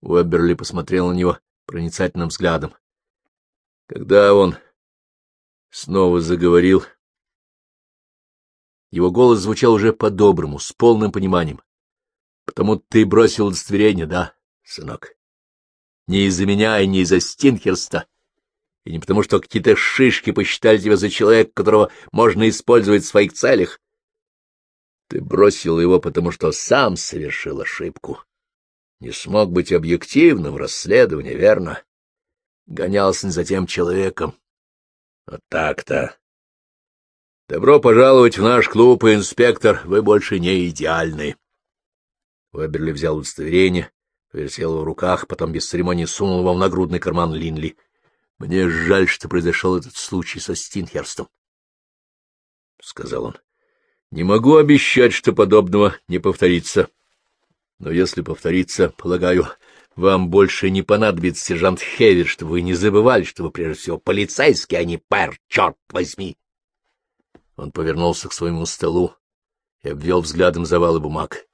Уэберли посмотрел на него проницательным взглядом. Когда он снова заговорил, его голос звучал уже по-доброму, с полным пониманием. — Потому ты бросил удостоверение, да, сынок? Не из-за меня и не из-за Стинхерста, и не потому, что какие-то шишки посчитали тебя за человека, которого можно использовать в своих целях. Ты бросил его, потому что сам совершил ошибку. Не смог быть объективным в расследовании, верно? Гонялся не за тем человеком. Вот так-то. Добро пожаловать в наш клуб, инспектор. Вы больше не идеальны. Уэберли взял удостоверение, повертел его в руках, потом без церемонии сунул его в нагрудный карман Линли. Мне жаль, что произошел этот случай со Стинхерстом, — сказал он. — Не могу обещать, что подобного не повторится. Но если повторится, полагаю, вам больше не понадобится сержант Хевер, чтобы вы не забывали, что вы прежде всего полицейский, а не пэр, черт возьми. Он повернулся к своему столу и обвел взглядом завалы бумаг.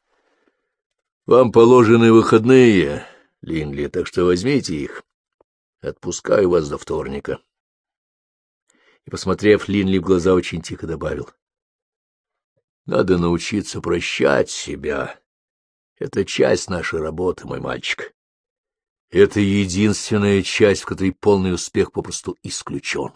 — Вам положены выходные, Линли, так что возьмите их. Отпускаю вас до вторника. И, посмотрев Линли в глаза, очень тихо добавил. — Надо научиться прощать себя. Это часть нашей работы, мой мальчик. Это единственная часть, в которой полный успех попросту исключен.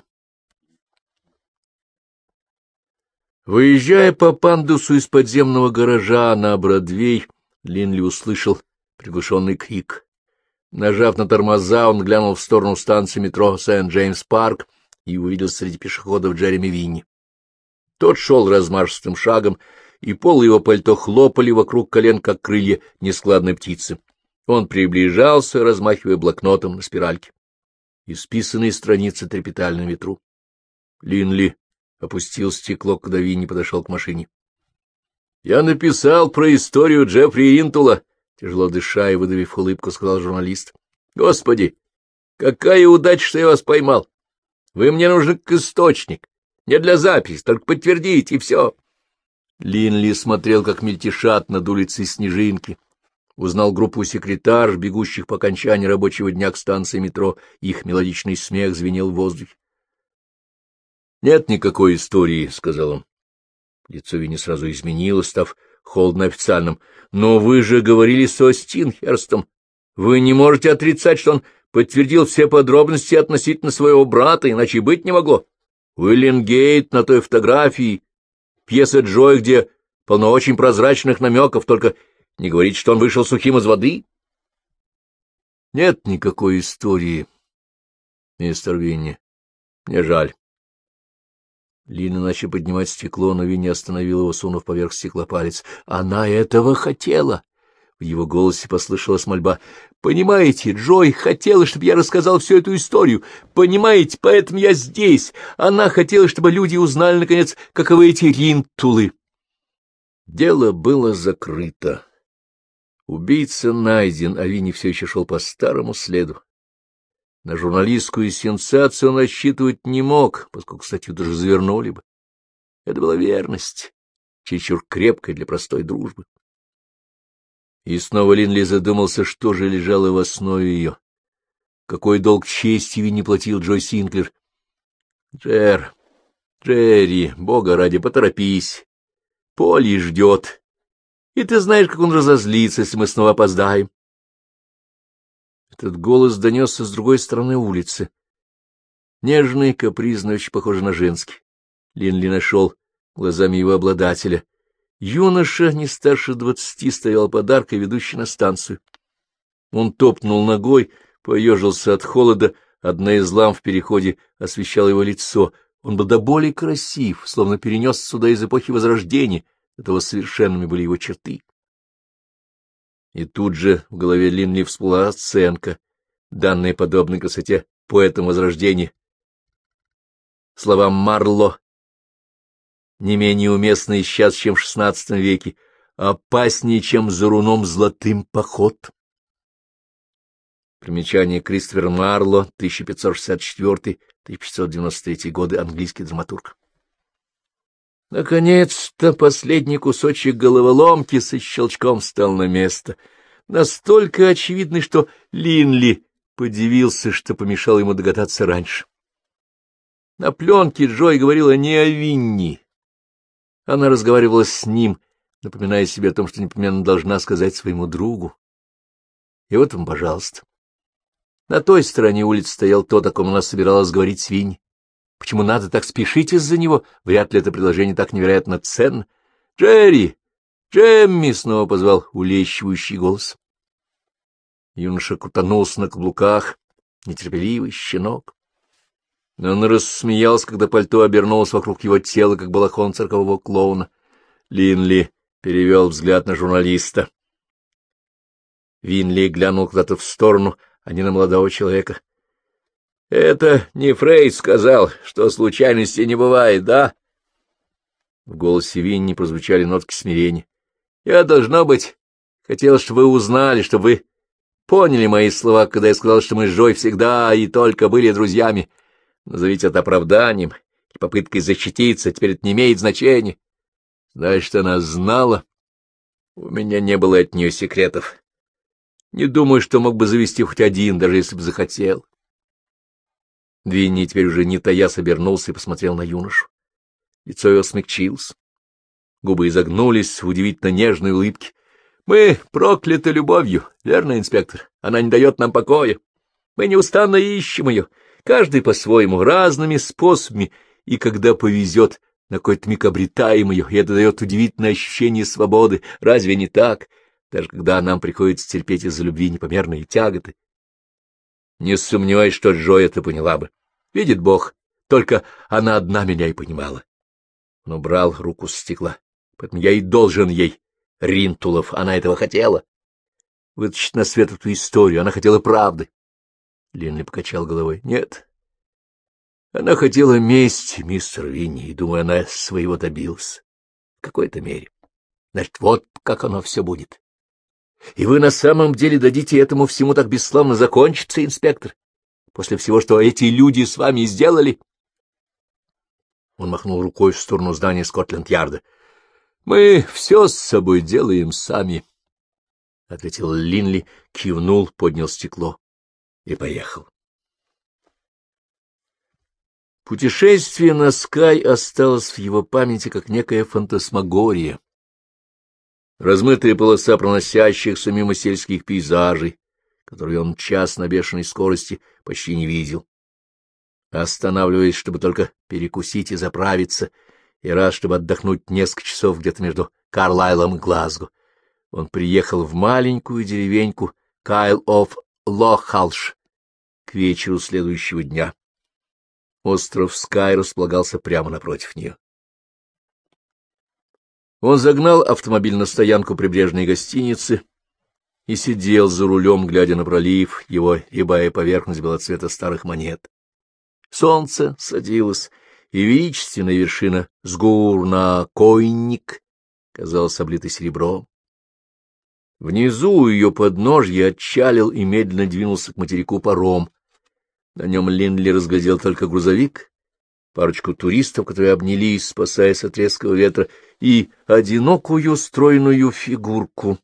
Выезжая по пандусу из подземного гаража на Бродвей, Линли услышал приглушенный крик. Нажав на тормоза, он глянул в сторону станции метро Сент-Джеймс-Парк и увидел среди пешеходов Джереми Винни. Тот шел размашистым шагом, и полы его пальто хлопали вокруг колен, как крылья нескладной птицы. Он приближался, размахивая блокнотом на спиральке. Исписанные страницы трепетали на ветру. Линли опустил стекло, когда Винни подошел к машине. — Я написал про историю Джеффри Интула, — тяжело дыша и выдавив улыбку, сказал журналист. — Господи, какая удача, что я вас поймал! Вы мне нужны как источник, не для записи, только подтвердить, и все. Линли смотрел, как мельтешат над улицей снежинки. Узнал группу секретарш, бегущих по окончании рабочего дня к станции метро. Их мелодичный смех звенел в воздухе. — Нет никакой истории, — сказал он. Лицо Винни сразу изменилось, став холодно официальным. — Но вы же говорили со Стинхерстом. Вы не можете отрицать, что он подтвердил все подробности относительно своего брата, иначе быть не могло. Уиллингейт на той фотографии, пьеса Джой, где полно очень прозрачных намеков, только не говорить, что он вышел сухим из воды. — Нет никакой истории, мистер Винни. Мне жаль. Лина начал поднимать стекло, но Винни остановил его, сунув поверх стекла палец. Она этого хотела. В его голосе послышалась мольба. «Понимаете, Джой хотела, чтобы я рассказал всю эту историю. Понимаете, поэтому я здесь. Она хотела, чтобы люди узнали, наконец, каковы эти ринтулы». Дело было закрыто. Убийца найден, а Винни все еще шел по старому следу. На журналистскую сенсацию он рассчитывать не мог, поскольку статью даже завернули бы. Это была верность, чересчур крепкая для простой дружбы. И снова Линли задумался, что же лежало в основе ее. Какой долг чести не платил Джой Синклер? Джер, Джерри, бога ради, поторопись. Поли ждет. И ты знаешь, как он разозлится, если мы снова опоздаем. Этот голос донесся с другой стороны улицы. Нежный, капризный, очень похожий на женский. Линли нашел глазами его обладателя. Юноша, не старше двадцати, стоял подаркой, ведущий на станцию. Он топнул ногой, поежился от холода, одна из ламп в переходе освещала его лицо. Он был до боли красив, словно перенес сюда из эпохи Возрождения, этого совершенными были его черты. И тут же в голове Линли всплыла оценка, данная подобной красоте поэтам Возрождения. Слова Марло, не менее уместные сейчас, чем в XVI веке, опаснее, чем за руном золотым поход. Примечание Кристофер Марло, 1564-1593 годы, английский драматург. Наконец-то последний кусочек головоломки со щелчком стал на место. настолько очевидной, что Линли подивился, что помешал ему догадаться раньше. На пленке Джой говорила не о Винни. Она разговаривала с ним, напоминая себе о том, что непременно должна сказать своему другу. И вот вам, пожалуйста. На той стороне улицы стоял тот, о ком она собиралась говорить с Винни. Почему надо так спешить из-за него? Вряд ли это предложение так невероятно ценно. «Джерри! Джемми!» — снова позвал улещивающий голос. Юноша крутанулся на каблуках, нетерпеливый щенок. Он рассмеялся, когда пальто обернулось вокруг его тела, как балахон циркового клоуна. Линли перевел взгляд на журналиста. Винли глянул куда-то в сторону, а не на молодого человека. — Это не Фрейд сказал, что случайности не бывает, да? В голосе Винни прозвучали нотки смирения. — Я, должно быть, хотел, чтобы вы узнали, чтобы вы поняли мои слова, когда я сказал, что мы с Жой всегда и только были друзьями. Назовите это оправданием и попыткой защититься, теперь это не имеет значения. Значит, она знала. У меня не было от нее секретов. Не думаю, что мог бы завести хоть один, даже если бы захотел. Винни теперь уже не таясь обернулся и посмотрел на юношу. Лицо его смягчилось. Губы изогнулись в удивительно нежной улыбке. — Мы прокляты любовью, верно, инспектор? Она не дает нам покоя. Мы неустанно ищем ее, каждый по-своему, разными способами, и когда повезет, на какой-то миг обретаем ее, и это дает удивительное ощущение свободы. Разве не так? Даже когда нам приходится терпеть из-за любви непомерные тяготы, не сомневаюсь, что Джо это поняла бы. Видит Бог, только она одна меня и понимала. Он убрал руку с стекла. Поэтому я и должен ей, Ринтулов, она этого хотела. Вытащить на свет эту историю, она хотела правды. Линли покачал головой. Нет. Она хотела мести, мистер Винни, и, думаю, она своего добилась. В какой-то мере. Значит, вот как оно все будет. И вы на самом деле дадите этому всему так бесславно закончиться, инспектор, после всего, что эти люди с вами сделали? Он махнул рукой в сторону здания Скотленд-Ярда. — Мы все с собой делаем сами, — ответил Линли, кивнул, поднял стекло и поехал. Путешествие на Скай осталось в его памяти как некая фантасмагория размытая полоса проносящихся мимо сельских пейзажей, которые он час на бешеной скорости почти не видел. Останавливаясь, чтобы только перекусить и заправиться, и раз, чтобы отдохнуть несколько часов где-то между Карлайлом и Глазго, он приехал в маленькую деревеньку Кайл оф Лохалш к вечеру следующего дня. Остров Скай располагался прямо напротив нее. Он загнал автомобиль на стоянку прибрежной гостиницы и сидел за рулем, глядя на пролив, его рябая поверхность была цвета старых монет. Солнце садилось, и величественная вершина с гур на койник казалась облитой серебром. Внизу у ее подножья отчалил и медленно двинулся к материку паром. На нем Линли разглядел только грузовик, парочку туристов, которые обнялись, спасаясь от резкого ветра, и одинокую стройную фигурку.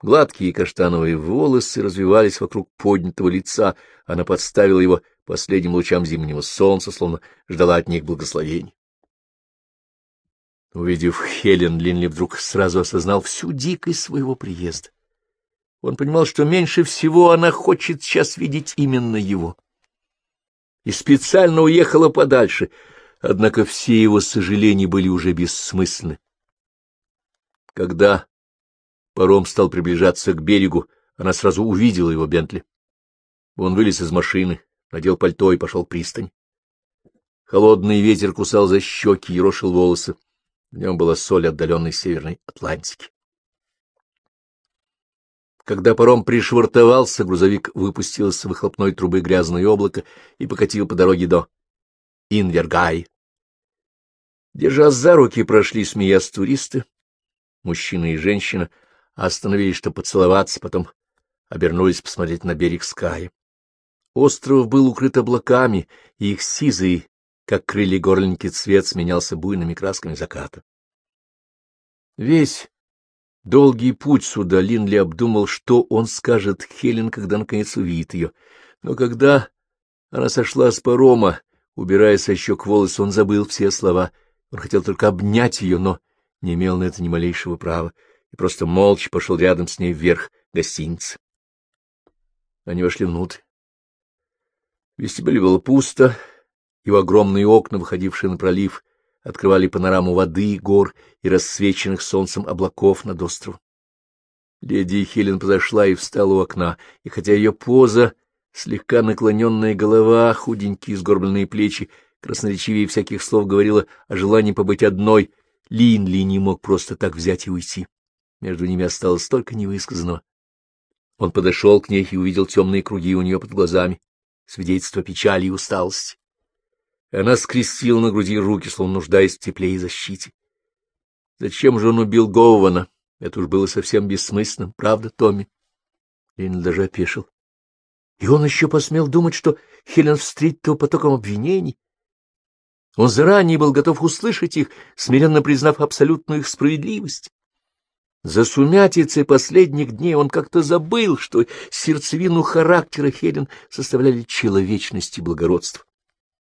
Гладкие каштановые волосы развивались вокруг поднятого лица, она подставила его последним лучам зимнего солнца, словно ждала от них благословения. Увидев Хелен, Линли вдруг сразу осознал всю дикость своего приезда. Он понимал, что меньше всего она хочет сейчас видеть именно его. И специально уехала подальше — Однако все его сожаления были уже бессмысленны. Когда паром стал приближаться к берегу, она сразу увидела его Бентли. Он вылез из машины, надел пальто и пошел к пристани. Холодный ветер кусал за щеки и рошил волосы. В нем была соль отдаленной северной Атлантики. Когда паром пришвартовался, грузовик выпустил из выхлопной трубы грязное облако и покатил по дороге до Инвергай. Держась за руки, прошли, смеясь, туристы, мужчина и женщина, остановились, чтобы поцеловаться, потом обернулись посмотреть на берег Ская. Остров был укрыт облаками, и их сизый, как крылья горлинки, цвет сменялся буйными красками заката. Весь Долгий путь сюда Линли обдумал, что он скажет Хелен, когда наконец увидит ее. Но когда она сошла с парома, убирая со щек волосы, он забыл все слова. Он хотел только обнять ее, но не имел на это ни малейшего права, и просто молча пошел рядом с ней вверх гостиницы. Они вошли внутрь. В вестибюле было пусто, его огромные окна, выходившие на пролив, открывали панораму воды, гор и рассвеченных солнцем облаков над островом. Леди Хелен подошла и встала у окна, и хотя ее поза, слегка наклоненная голова, худенькие сгорбленные плечи, красноречивее всяких слов говорила о желании побыть одной, Линли не мог просто так взять и уйти. Между ними осталось столько невысказанного. Он подошел к ней и увидел темные круги у нее под глазами, свидетельство печали и усталости. Она скрестила на груди руки, словно нуждаясь в тепле и защите. Зачем же он убил Гоувана? Это уж было совсем бессмысленным, правда, Томми? Лин даже опешил. И он еще посмел думать, что Хелен встретит его потоком обвинений. Он заранее был готов услышать их, смиренно признав абсолютную их справедливость. За сумятицей последних дней он как-то забыл, что сердцевину характера Хелен составляли человечность и благородство.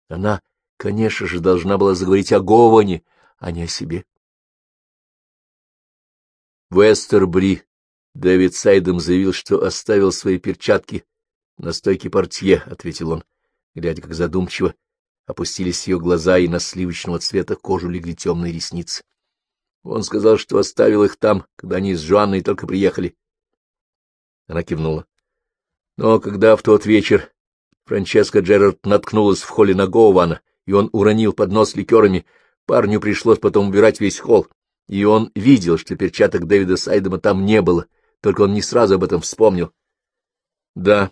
Она, конечно же, должна была заговорить о Говане, а не о себе. В Эстербри Дэвид Сайдом заявил, что оставил свои перчатки на стойке портье, — ответил он, глядя, как задумчиво опустились ее глаза, и на сливочного цвета кожу легли темные ресницы. Он сказал, что оставил их там, когда они с Жуанной только приехали. Она кивнула. Но когда в тот вечер Франческа Джерард наткнулась в холле на Гоувана, и он уронил поднос ликерами, парню пришлось потом убирать весь холл, и он видел, что перчаток Дэвида Сайдема там не было, только он не сразу об этом вспомнил. Да,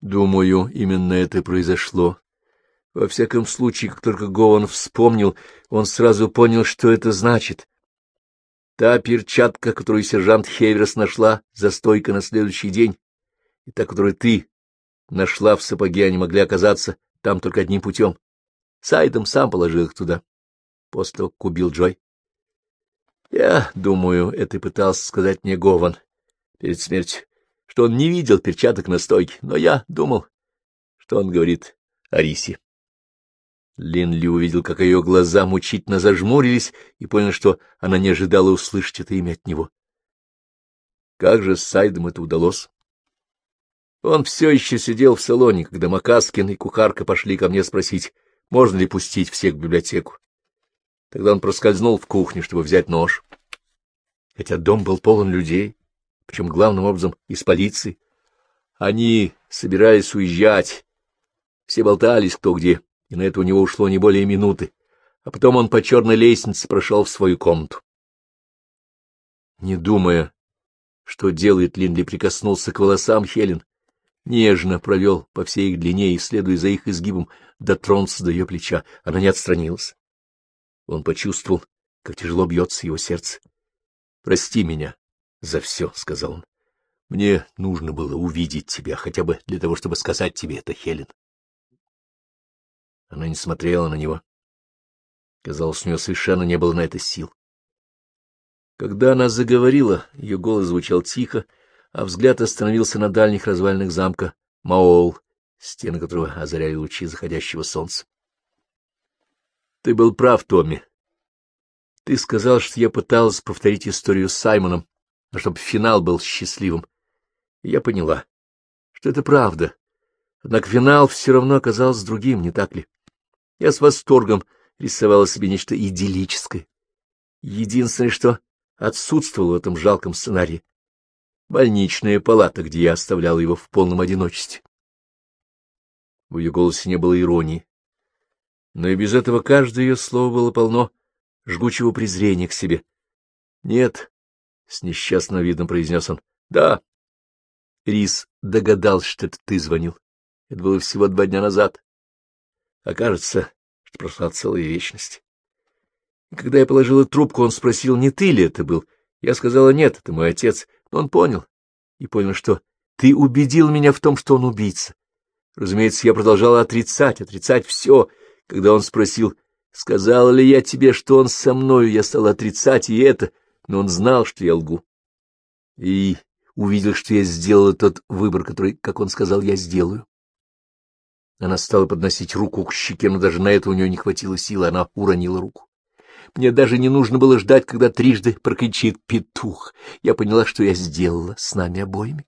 думаю, именно это произошло. Во всяком случае, как только Гован вспомнил, он сразу понял, что это значит. Та перчатка, которую сержант Хейверс нашла за стойкой на следующий день, и та, которую ты нашла в сапоге, они могли оказаться там только одним путем. Сайдом сам положил их туда, после того, как убил Джой. Я думаю, это пытался сказать мне Гован перед смертью, что он не видел перчаток на стойке, но я думал, что он говорит о рисе. Линли увидел, как ее глаза мучительно зажмурились, и понял, что она не ожидала услышать это имя от него. Как же с Сайдом это удалось? Он все еще сидел в салоне, когда Макаскин и кухарка пошли ко мне спросить, можно ли пустить всех в библиотеку. Тогда он проскользнул в кухню, чтобы взять нож. Хотя дом был полон людей, причем главным образом из полиции. Они собирались уезжать, все болтались кто где, и на это у него ушло не более минуты, а потом он по черной лестнице прошел в свою комнату. Не думая, что делает, Линдли прикоснулся к волосам Хелен, нежно провел по всей их длине и, следуя за их изгибом, дотронулся до ее плеча. Она не отстранилась. Он почувствовал, как тяжело бьется его сердце. — Прости меня за все, — сказал он. — Мне нужно было увидеть тебя, хотя бы для того, чтобы сказать тебе это, Хелен. Она не смотрела на него. Казалось, у нее совершенно не было на это сил. Когда она заговорила, ее голос звучал тихо, а взгляд остановился на дальних развалинах замка Маол, стены которого озаряли лучи заходящего солнца. — Ты был прав, Томми. Ты сказал, что я пыталась повторить историю с Саймоном, но чтобы финал был счастливым. Я поняла, что это правда. Однако финал все равно оказался другим, не так ли? Я с восторгом рисовала себе нечто идиллическое. Единственное, что отсутствовало в этом жалком сценарии — больничная палата, где я оставляла его в полном одиночестве. В ее голосе не было иронии, но и без этого каждое ее слово было полно жгучего презрения к себе. — Нет, — с несчастным видом произнес он, — да. Рис догадался, что это ты звонил. Это было всего два дня назад. Окажется, что прошла целая вечность. И когда я положила трубку, он спросил, не ты ли это был. Я сказала, нет, это мой отец. Но он понял. И понял, что ты убедил меня в том, что он убийца. Разумеется, я продолжала отрицать, отрицать все. Когда он спросил, сказала ли я тебе, что он со мною, я стала отрицать и это. но он знал, что я лгу. И увидел, что я сделал тот выбор, который, как он сказал, я сделаю. Она стала подносить руку к щеке, но даже на это у нее не хватило силы, она уронила руку. Мне даже не нужно было ждать, когда трижды прокричит петух. Я поняла, что я сделала с нами обоими.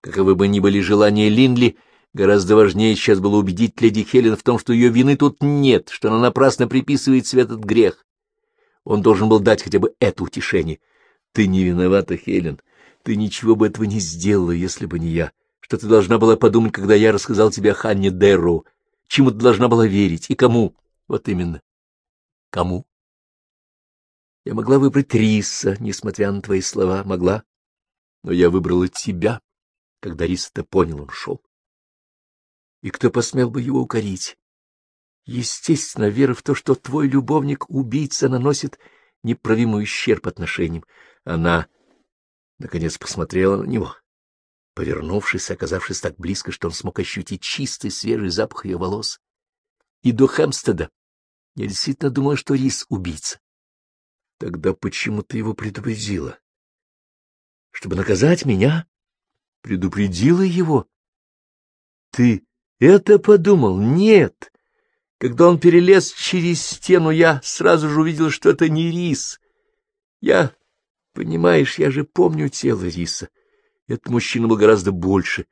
Каковы бы ни были желания Линли, гораздо важнее сейчас было убедить леди Хелен в том, что ее вины тут нет, что она напрасно приписывает себе этот грех. Он должен был дать хотя бы это утешение. Ты не виновата, Хелен. Ты ничего бы этого не сделала, если бы не я. Что ты должна была подумать, когда я рассказал тебе о Ханне Дерроу? Чему ты должна была верить и кому? Вот именно. Кому? Я могла выбрать Риса, несмотря на твои слова, могла. Но я выбрала тебя. Когда Рис это понял, он шел. И кто посмел бы его укорить? Естественно, вера в то, что твой любовник-убийца наносит неправимый ущерб отношениям. Она, наконец, посмотрела на него, повернувшись, оказавшись так близко, что он смог ощутить чистый свежий запах ее волос. И до Хэмстеда я действительно думала, что Рис — убийца. Тогда почему ты его предупредила? Чтобы наказать меня? Предупредила его? Ты это подумал? Нет. Когда он перелез через стену, я сразу же увидел, что это не Рис. Я, понимаешь, я же помню тело Риса. Этот мужчина был гораздо больше.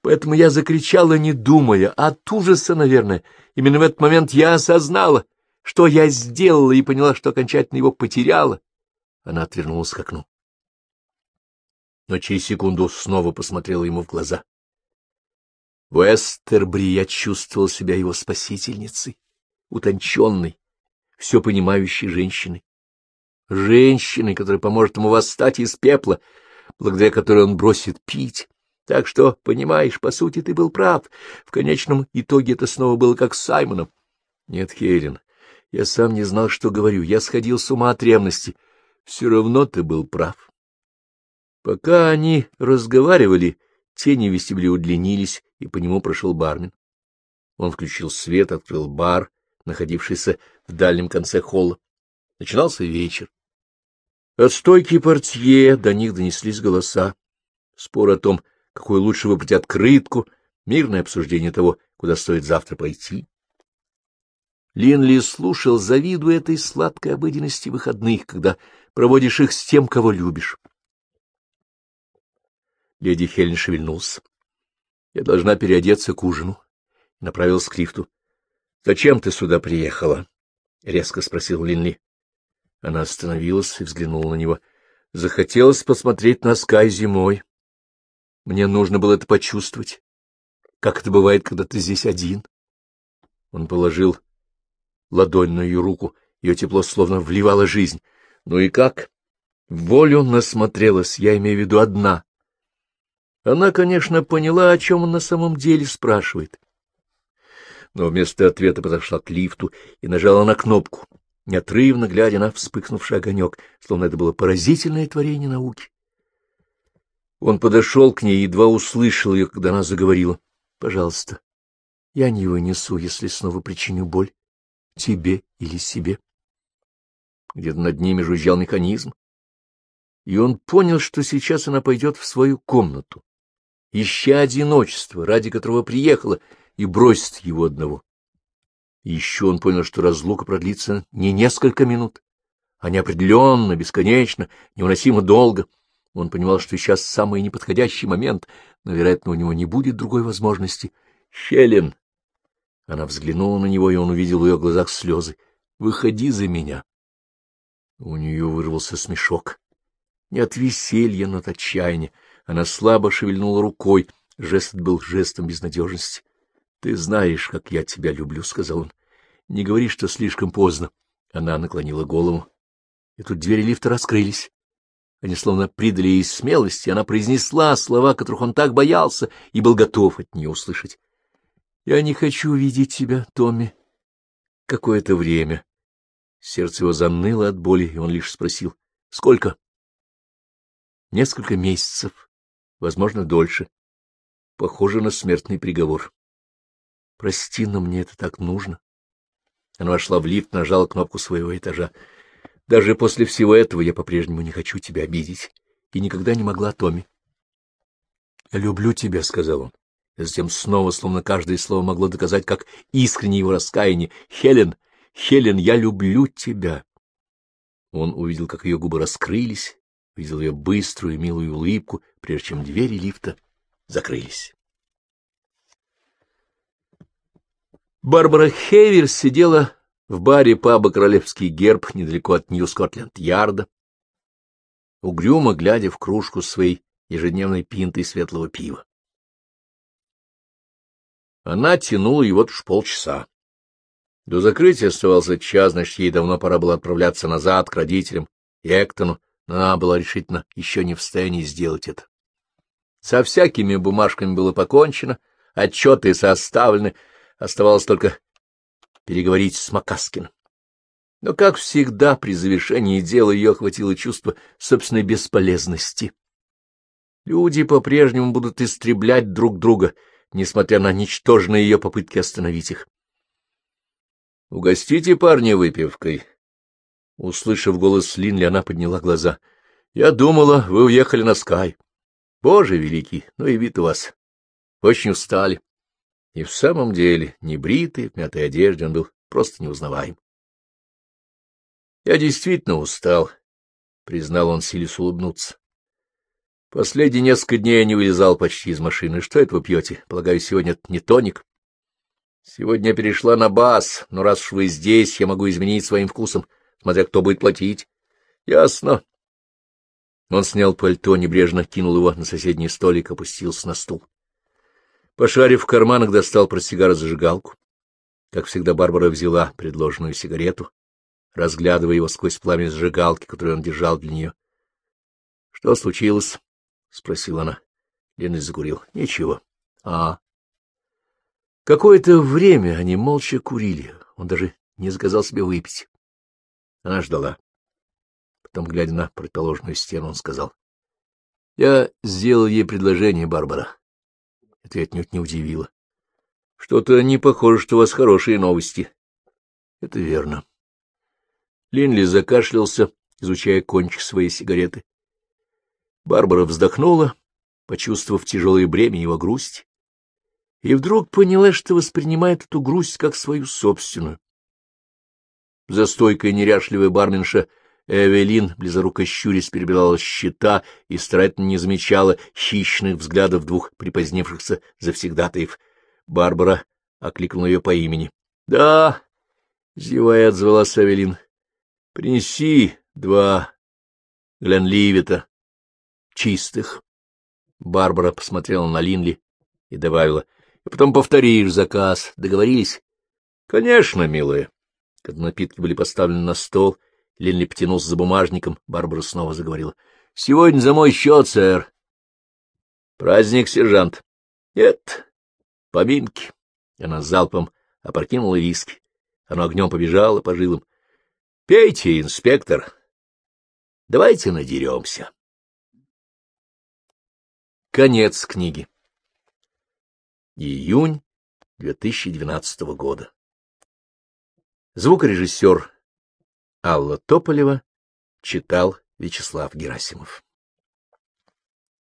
Поэтому я закричала, не думая, от ужаса, наверное. Именно в этот момент я осознала, что я сделала, и поняла, что окончательно его потеряла. Она отвернулась к окну. Но через секунду снова посмотрела ему в глаза. В Эстербри я чувствовал себя его спасительницей, утонченной, все понимающей женщиной. Женщиной, которая поможет ему восстать из пепла, благодаря которой он бросит пить. Так что, понимаешь, по сути, ты был прав. В конечном итоге это снова было как с Саймоном. Нет, Хелен, я сам не знал, что говорю. Я сходил с ума от ревности. Все равно ты был прав. Пока они разговаривали, тени в удлинились, и по нему прошел бармен. Он включил свет, открыл бар, находившийся в дальнем конце холла. Начинался вечер. От стойки портье до них донеслись голоса. Спор о том, какую лучше выбрать открытку, мирное обсуждение того, куда стоит завтра пойти. Линли слушал, завидуя этой сладкой обыденности выходных, когда проводишь их с тем, кого любишь. Леди Хелен шевельнулся. Я должна переодеться к ужину. Направился к лифту. — Зачем ты сюда приехала? — резко спросил Линли. Она остановилась и взглянула на него. Захотелось посмотреть на Скай зимой. Мне нужно было это почувствовать. Как это бывает, когда ты здесь один? Он положил ладонь на ее руку, ее тепло словно вливало жизнь. Ну и как? Волю насмотрелась, я имею в виду одна. Она, конечно, поняла, о чем он на самом деле спрашивает. Но вместо ответа подошла к лифту и нажала на кнопку, неотрывно глядя на вспыхнувший огонек, словно это было поразительное творение науки. Он подошел к ней, едва услышал ее, когда она заговорила. — Пожалуйста, я не вынесу, если снова причиню боль тебе или себе. Где-то над ними жужжал механизм, и он понял, что сейчас она пойдет в свою комнату, ища одиночество, ради которого приехала, и бросит его одного. Еще он понял, что разлука продлится не несколько минут, а неопределенно, бесконечно, невыносимо долго. Он понимал, что сейчас самый неподходящий момент, но, вероятно, у него не будет другой возможности. Хелен она взглянула на него, и он увидел в ее глазах слезы. — Выходи за меня. У нее вырвался смешок. Не от веселья, но от отчаяния. Она слабо шевельнула рукой. Жест был жестом безнадежности. — Ты знаешь, как я тебя люблю, — сказал он. — Не говори, что слишком поздно. Она наклонила голову. И тут двери лифта раскрылись. Они словно придали ей смелости, она произнесла слова, которых он так боялся, и был готов от нее услышать. Я не хочу видеть тебя, Томми. Какое-то время. Сердце его заныло от боли, и он лишь спросил. — Сколько? — Несколько месяцев, возможно, дольше. Похоже на смертный приговор. — Прости, но мне это так нужно. Она вошла в лифт, нажала кнопку своего этажа. — Даже после всего этого я по-прежнему не хочу тебя обидеть и никогда не могла Томми. — Я люблю тебя, — сказал он. И затем снова, словно каждое слово могло доказать, как искренне его раскаяние. — Хелен, Хелен, я люблю тебя. Он увидел, как ее губы раскрылись, увидел ее быструю милую улыбку, прежде чем двери лифта закрылись. Барбара Хейвер сидела в баре паба «Королевский герб» недалеко от Нью-Скотленд-Ярда, угрюмо глядя в кружку своей ежедневной пинтой светлого пива. Она тянула его уж полчаса. До закрытия оставался час, значит, ей давно пора было отправляться назад к родителям и Эктону, но она была решительно еще не в состоянии сделать это. Со всякими бумажками было покончено, отчеты составлены, оставалось только переговорить с Макаскиным. Но, как всегда, при завершении дела ее охватило чувство собственной бесполезности. Люди по-прежнему будут истреблять друг друга, несмотря на ничтожные ее попытки остановить их. — Угостите парня выпивкой. Услышав голос Линли, она подняла глаза. — Я думала, вы уехали на Скай. Боже великий, ну и вид у вас. Очень устали. И в самом деле, небритый, в мятой одежде, он был просто неузнаваем. — Я действительно устал, — признал он, силясь улыбнуться. Последние несколько дней я не вылезал почти из машины. Что это вы пьете? Полагаю, сегодня не тоник? Сегодня я перешла на бас, но раз уж вы здесь, я могу изменить своим вкусом, смотря кто будет платить. Ясно. Он снял пальто, небрежно кинул его на соседний столик, опустился на стул. Пошарив в карманах, достал портсигар зажигалку. Как всегда, Барбара взяла предложенную сигарету, разглядывая его сквозь пламя зажигалки, которую он держал для нее. — Что случилось? — спросила она. Ленный закурил. — Ничего. — А? Какое-то время они молча курили. Он даже не заказал себе выпить. Она ждала. Потом, глядя на противоположную стену, он сказал. — Я сделал ей предложение, Барбара. Это отнюдь не удивило. — Что-то не похоже, что у вас хорошие новости. — Это верно. Линли закашлялся, изучая кончик своей сигареты. Барбара вздохнула, почувствовав тяжелое бремя его грусти, и вдруг поняла, что воспринимает эту грусть как свою собственную. За стойкой неряшливая барменша Эвелин, близоруко щурясь, перебирала счета и старательно не замечала хищных взглядов двух припозднившихся завсегдатаев. Барбара окликнула ее по имени. — Да, — зевая отзвалась Эвелин, — принеси два Гленливита чистых. Барбара посмотрела на Линли и добавила, — и потом повторишь заказ. Договорились? — Конечно, милая. Когда напитки были поставлены на стол, Линли потянулся за бумажником, Барбара снова заговорила. — Сегодня за мой счет, сэр. — Праздник, сержант. — Нет, поминки. Она залпом опрокинула виски. Оно огнем побежало по жилам. — Пейте, инспектор. Давайте надеремся. Конец книги. Июнь 2012 года. Звукорежиссер Алла Тополева читал Вячеслав Герасимов.